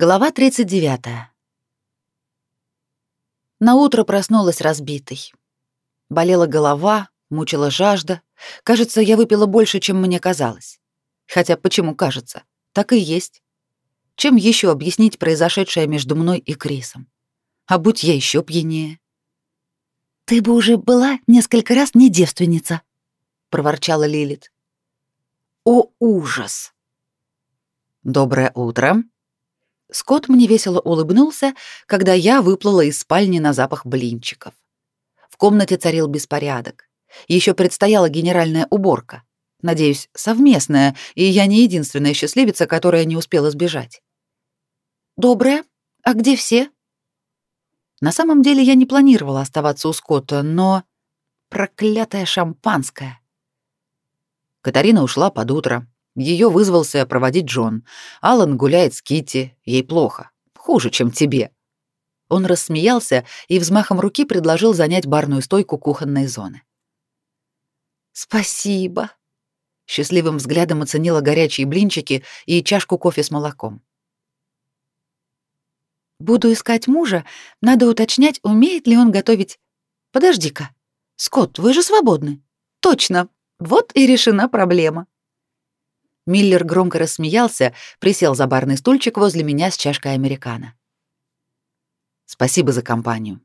Глава 39. На утро проснулась разбитой. Болела голова, мучила жажда. Кажется, я выпила больше, чем мне казалось. Хотя почему кажется? Так и есть. Чем еще объяснить произошедшее между мной и Крисом? А будь я еще пьянее. Ты бы уже была несколько раз не девственница, проворчала Лилит. О, ужас. Доброе утро, Скотт мне весело улыбнулся, когда я выплыла из спальни на запах блинчиков. В комнате царил беспорядок. Еще предстояла генеральная уборка. Надеюсь, совместная, и я не единственная счастливица, которая не успела сбежать. «Доброе. А где все?» На самом деле я не планировала оставаться у Скотта, но... Проклятое шампанское. Катарина ушла под утро, ее вызвался проводить Джон. Алан гуляет с Кити, ей плохо. Хуже, чем тебе. Он рассмеялся и взмахом руки предложил занять барную стойку кухонной зоны. Спасибо. Счастливым взглядом оценила горячие блинчики и чашку кофе с молоком. Буду искать мужа, надо уточнять, умеет ли он готовить. Подожди-ка. Скотт, вы же свободны. Точно. Вот и решена проблема. Миллер громко рассмеялся, присел за барный стульчик возле меня с чашкой американо. Спасибо за компанию.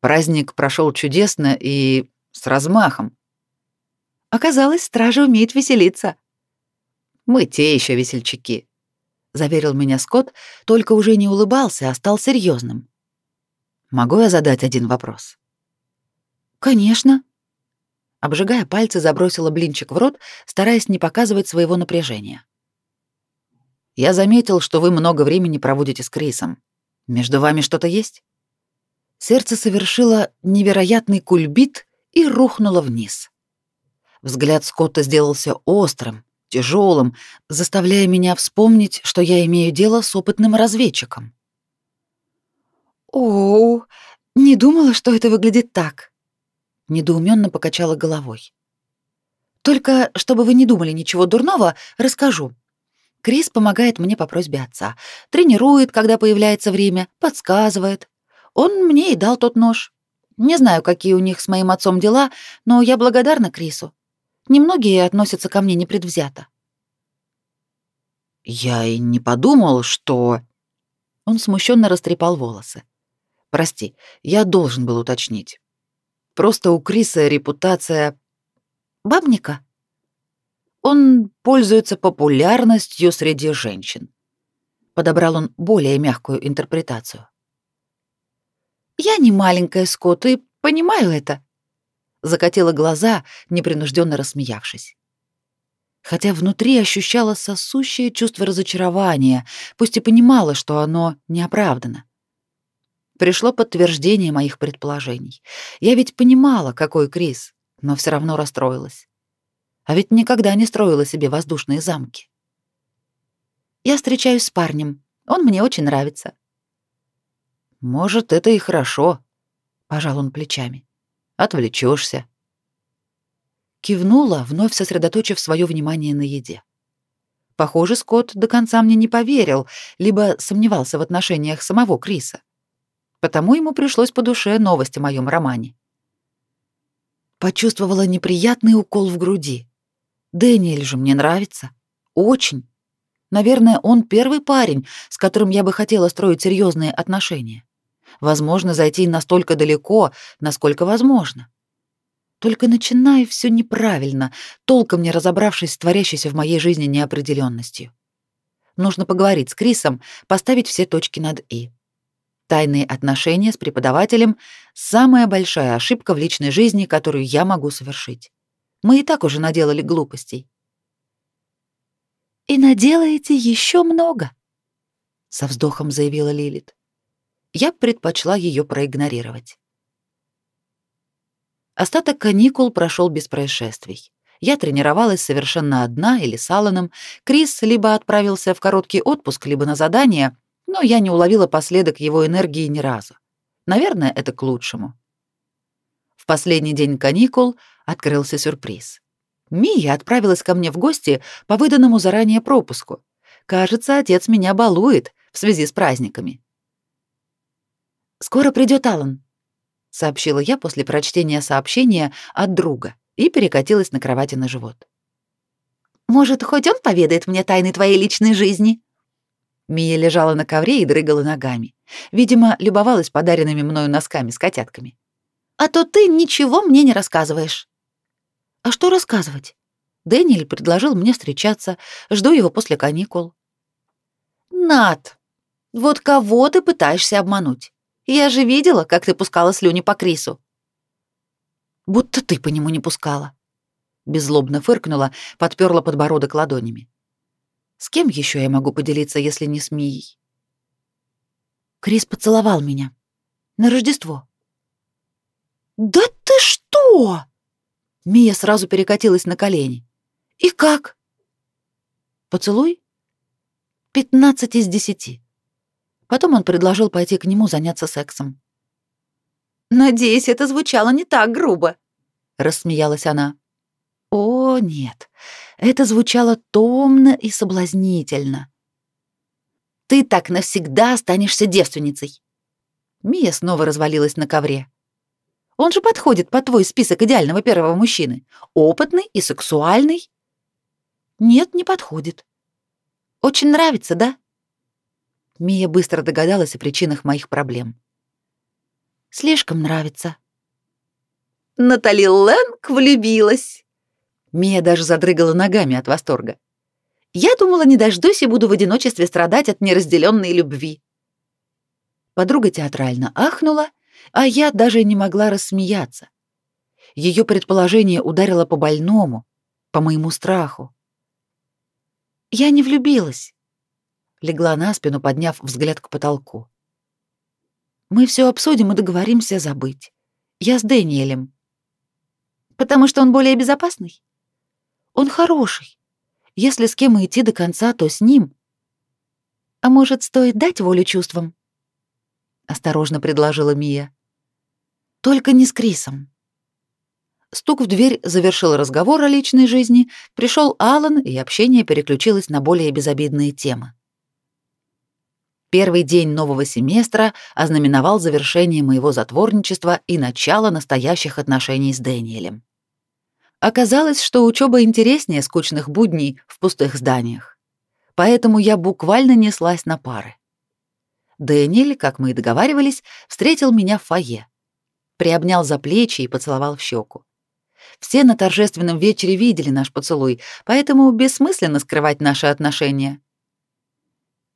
Праздник прошел чудесно и с размахом. Оказалось, стража умеет веселиться. Мы те еще весельчаки, заверил меня Скотт, только уже не улыбался, а стал серьезным. Могу я задать один вопрос? Конечно, Обжигая пальцы, забросила блинчик в рот, стараясь не показывать своего напряжения. «Я заметил, что вы много времени проводите с Крисом. Между вами что-то есть?» Сердце совершило невероятный кульбит и рухнуло вниз. Взгляд Скотта сделался острым, тяжелым, заставляя меня вспомнить, что я имею дело с опытным разведчиком. «О, не думала, что это выглядит так», недоуменно покачала головой. Только, чтобы вы не думали ничего дурного, расскажу. Крис помогает мне по просьбе отца. Тренирует, когда появляется время, подсказывает. Он мне и дал тот нож. Не знаю, какие у них с моим отцом дела, но я благодарна Крису. Немногие относятся ко мне непредвзято. Я и не подумал, что Он смущенно растрепал волосы. Прости, я должен был уточнить. Просто у Криса репутация бабника. Он пользуется популярностью среди женщин. Подобрал он более мягкую интерпретацию. Я не маленькая Скотт и понимаю это. Закатила глаза, непринужденно рассмеявшись. Хотя внутри ощущала сосущее чувство разочарования, пусть и понимала, что оно неоправдано пришло подтверждение моих предположений. Я ведь понимала, какой Крис, но все равно расстроилась. А ведь никогда не строила себе воздушные замки. Я встречаюсь с парнем. Он мне очень нравится. Может, это и хорошо, пожал он плечами. Отвлечешься. Кивнула, вновь сосредоточив свое внимание на еде. Похоже, Скотт до конца мне не поверил, либо сомневался в отношениях самого Криса потому ему пришлось по душе новость о моем романе. Почувствовала неприятный укол в груди. Дэниэль же мне нравится. Очень. Наверное, он первый парень, с которым я бы хотела строить серьезные отношения. Возможно, зайти настолько далеко, насколько возможно. Только начинаю все неправильно, толком не разобравшись с творящейся в моей жизни неопределенностью. Нужно поговорить с Крисом, поставить все точки над «и». Тайные отношения с преподавателем — самая большая ошибка в личной жизни, которую я могу совершить. Мы и так уже наделали глупостей. «И наделаете еще много», — со вздохом заявила Лилит. Я предпочла ее проигнорировать. Остаток каникул прошел без происшествий. Я тренировалась совершенно одна или с Алланом. Крис либо отправился в короткий отпуск, либо на задание — но я не уловила последок его энергии ни разу. Наверное, это к лучшему. В последний день каникул открылся сюрприз. Мия отправилась ко мне в гости по выданному заранее пропуску. Кажется, отец меня балует, в связи с праздниками. «Скоро придет Алан», — сообщила я после прочтения сообщения от друга и перекатилась на кровати на живот. «Может, хоть он поведает мне тайны твоей личной жизни?» Мия лежала на ковре и дрыгала ногами. Видимо, любовалась подаренными мною носками с котятками. «А то ты ничего мне не рассказываешь». «А что рассказывать?» Дэниэль предложил мне встречаться. Жду его после каникул. «Над, вот кого ты пытаешься обмануть? Я же видела, как ты пускала слюни по Крису». «Будто ты по нему не пускала». Беззлобно фыркнула, подперла подбородок ладонями. С кем еще я могу поделиться, если не с Мией? Крис поцеловал меня. На Рождество. «Да ты что?» Мия сразу перекатилась на колени. «И как?» «Поцелуй?» «Пятнадцать из десяти». Потом он предложил пойти к нему заняться сексом. «Надеюсь, это звучало не так грубо», — рассмеялась она. «О, нет, это звучало томно и соблазнительно. «Ты так навсегда останешься девственницей!» Мия снова развалилась на ковре. «Он же подходит под твой список идеального первого мужчины. Опытный и сексуальный». «Нет, не подходит». «Очень нравится, да?» Мия быстро догадалась о причинах моих проблем. «Слишком нравится». «Натали Лэнг влюбилась!» Мия даже задрыгала ногами от восторга. Я думала, не дождусь и буду в одиночестве страдать от неразделенной любви. Подруга театрально ахнула, а я даже не могла рассмеяться. Ее предположение ударило по больному, по моему страху. Я не влюбилась. Легла на спину, подняв взгляд к потолку. Мы все обсудим и договоримся забыть. Я с Дэниелем. Потому что он более безопасный? Он хороший. Если с кем идти до конца, то с ним. А может, стоит дать волю чувствам? Осторожно предложила Мия. Только не с Крисом. Стук в дверь завершил разговор о личной жизни, пришел Алан, и общение переключилось на более безобидные темы. Первый день нового семестра ознаменовал завершение моего затворничества и начало настоящих отношений с Дэниелем. Оказалось, что учеба интереснее скучных будней в пустых зданиях. Поэтому я буквально неслась на пары. Дэниэль, как мы и договаривались, встретил меня в фойе. Приобнял за плечи и поцеловал в щеку. Все на торжественном вечере видели наш поцелуй, поэтому бессмысленно скрывать наши отношения.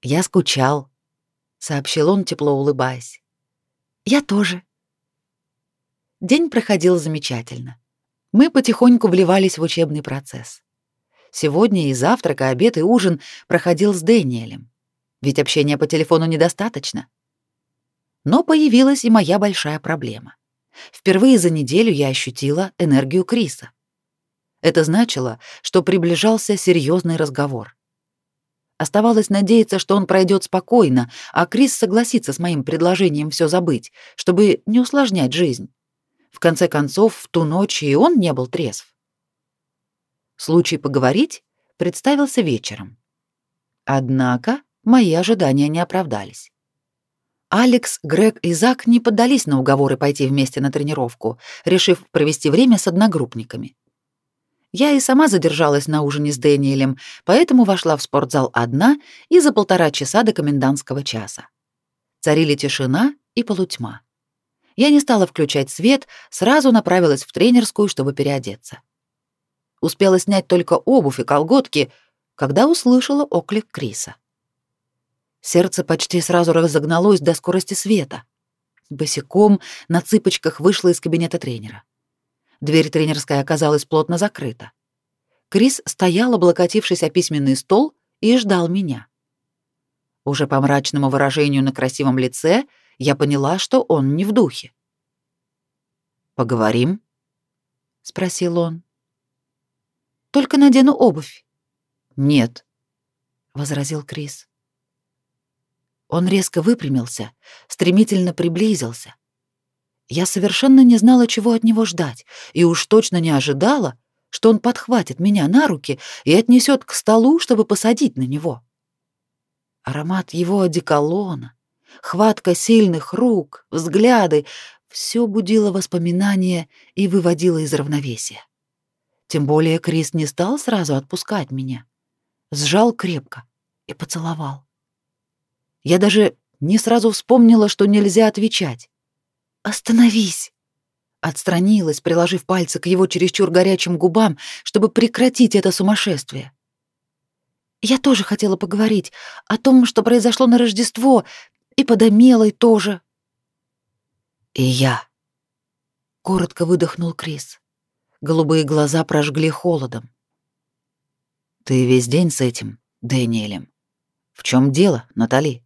«Я скучал», — сообщил он, тепло улыбаясь. «Я тоже». День проходил замечательно. Мы потихоньку вливались в учебный процесс. Сегодня и завтрак, и обед, и ужин проходил с Дэниелем. Ведь общения по телефону недостаточно. Но появилась и моя большая проблема. Впервые за неделю я ощутила энергию Криса. Это значило, что приближался серьезный разговор. Оставалось надеяться, что он пройдет спокойно, а Крис согласится с моим предложением все забыть, чтобы не усложнять жизнь. В конце концов, в ту ночь и он не был трезв. Случай поговорить представился вечером. Однако мои ожидания не оправдались. Алекс, Грег и Зак не поддались на уговоры пойти вместе на тренировку, решив провести время с одногруппниками. Я и сама задержалась на ужине с Дэниелем, поэтому вошла в спортзал одна и за полтора часа до комендантского часа. Царили тишина и полутьма. Я не стала включать свет, сразу направилась в тренерскую, чтобы переодеться. Успела снять только обувь и колготки, когда услышала оклик Криса. Сердце почти сразу разогналось до скорости света. Босиком на цыпочках вышла из кабинета тренера. Дверь тренерской оказалась плотно закрыта. Крис стоял, облокотившись о письменный стол, и ждал меня. Уже по мрачному выражению на красивом лице я поняла, что он не в духе. «Поговорим?» — спросил он. «Только надену обувь». «Нет», — возразил Крис. Он резко выпрямился, стремительно приблизился. Я совершенно не знала, чего от него ждать, и уж точно не ожидала, что он подхватит меня на руки и отнесет к столу, чтобы посадить на него. Аромат его одеколона, хватка сильных рук, взгляды — все будило воспоминания и выводило из равновесия. Тем более Крис не стал сразу отпускать меня. Сжал крепко и поцеловал. Я даже не сразу вспомнила, что нельзя отвечать. «Остановись!» Отстранилась, приложив пальцы к его чересчур горячим губам, чтобы прекратить это сумасшествие. Я тоже хотела поговорить о том, что произошло на Рождество, и под Амелой тоже. И я. Коротко выдохнул Крис. Голубые глаза прожгли холодом. Ты весь день с этим, Дэниелем. В чем дело, Натали?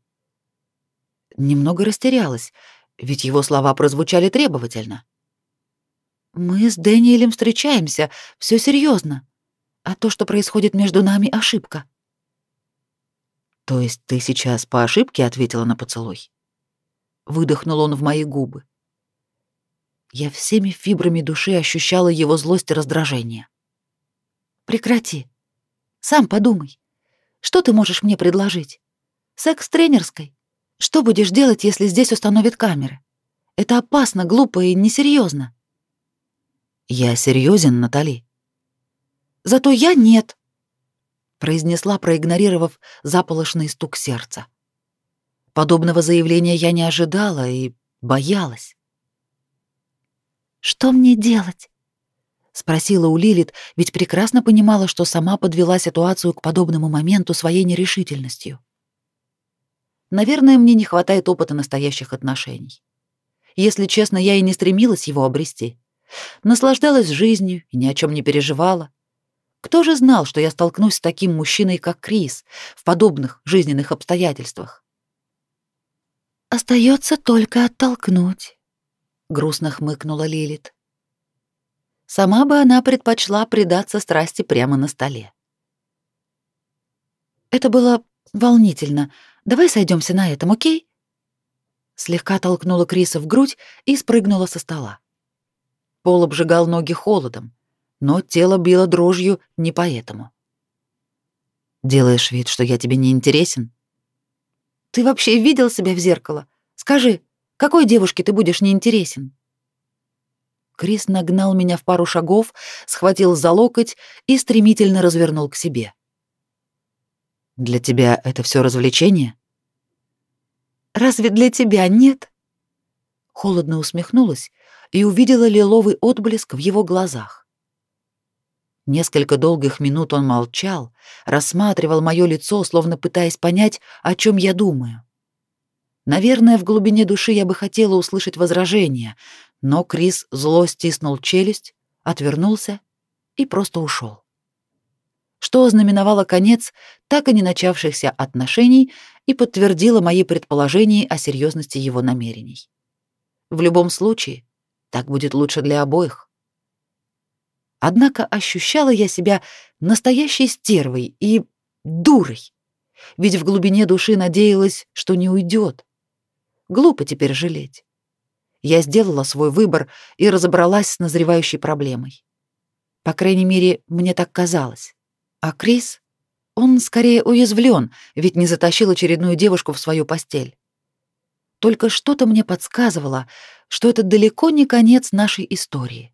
Немного растерялась, ведь его слова прозвучали требовательно. Мы с Дэниелем встречаемся, все серьезно. А то, что происходит между нами, ошибка. То есть ты сейчас по ошибке ответила на поцелуй? Выдохнул он в мои губы. Я всеми фибрами души ощущала его злость и раздражение. Прекрати. Сам подумай. Что ты можешь мне предложить? Секс тренерской? Что будешь делать, если здесь установят камеры? Это опасно, глупо и несерьезно. Я серьезен, Натали. Зато я нет произнесла, проигнорировав заполошный стук сердца. Подобного заявления я не ожидала и боялась. «Что мне делать?» — спросила у Лилит, ведь прекрасно понимала, что сама подвела ситуацию к подобному моменту своей нерешительностью. Наверное, мне не хватает опыта настоящих отношений. Если честно, я и не стремилась его обрести. Наслаждалась жизнью и ни о чем не переживала, кто же знал, что я столкнусь с таким мужчиной, как Крис, в подобных жизненных обстоятельствах? Остается только оттолкнуть, грустно хмыкнула Лилит. Сама бы она предпочла предаться страсти прямо на столе. Это было волнительно. Давай сойдемся на этом, окей? Слегка толкнула Криса в грудь и спрыгнула со стола. Пол обжигал ноги холодом, но тело било дрожью не поэтому. Делаешь вид, что я тебе не интересен? Ты вообще видел себя в зеркало? Скажи, какой девушке ты будешь неинтересен? Крис нагнал меня в пару шагов, схватил за локоть и стремительно развернул к себе. Для тебя это все развлечение? Разве для тебя нет? Холодно усмехнулась и увидела лиловый отблеск в его глазах. Несколько долгих минут он молчал, рассматривал мое лицо, словно пытаясь понять, о чем я думаю. Наверное, в глубине души я бы хотела услышать возражение, но Крис зло стиснул челюсть, отвернулся и просто ушел. Что ознаменовало конец так и не начавшихся отношений и подтвердило мои предположения о серьезности его намерений. В любом случае, так будет лучше для обоих. Однако ощущала я себя настоящей стервой и дурой. Ведь в глубине души надеялась, что не уйдет. Глупо теперь жалеть. Я сделала свой выбор и разобралась с назревающей проблемой. По крайней мере, мне так казалось. А Крис, он скорее уязвлен, ведь не затащил очередную девушку в свою постель. Только что-то мне подсказывало, что это далеко не конец нашей истории.